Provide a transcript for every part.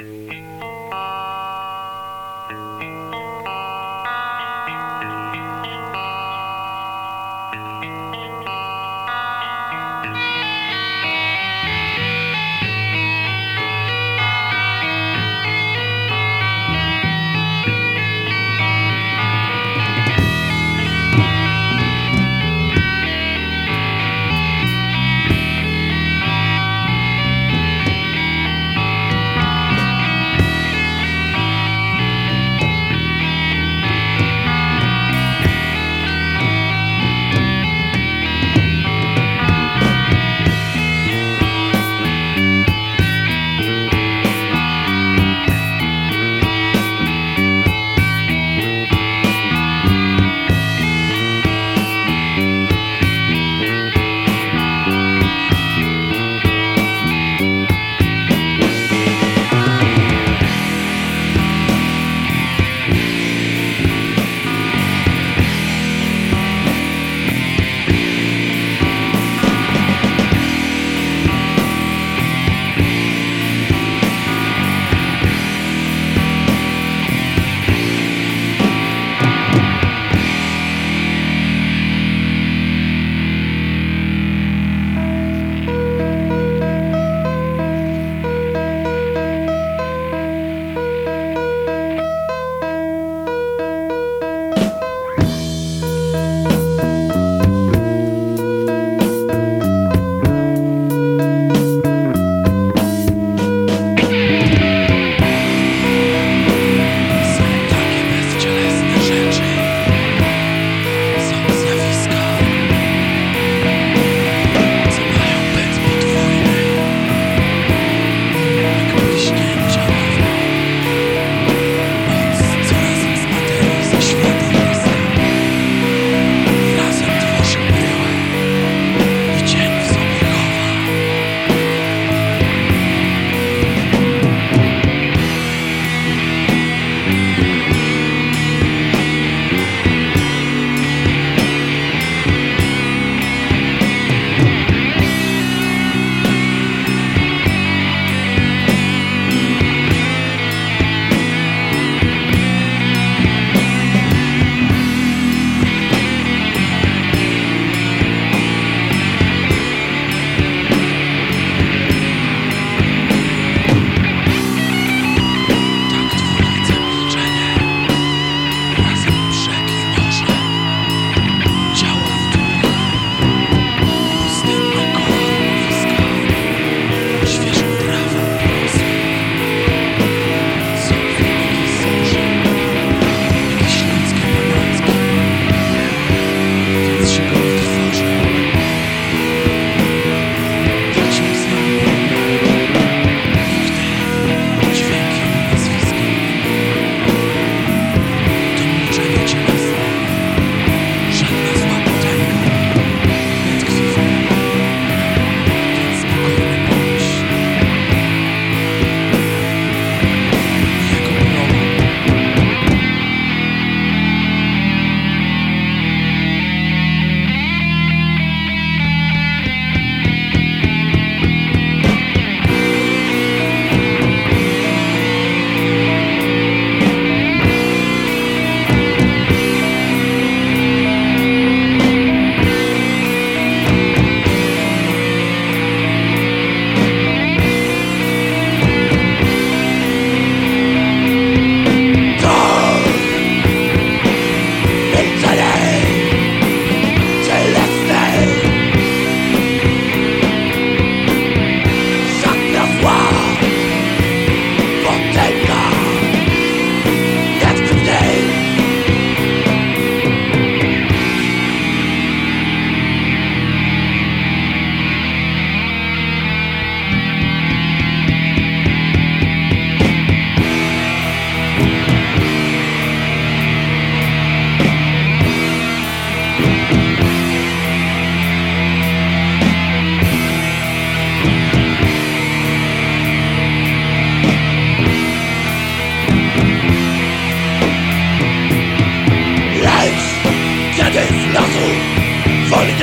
Mm-hmm.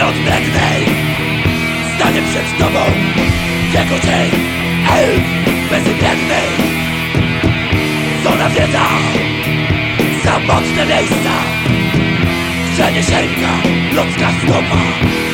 odbędnej Stanie przed tobą jako cień elf bezimienny Co nawiedza samotne miejsca Gdzie nie sięga ludzka stopa.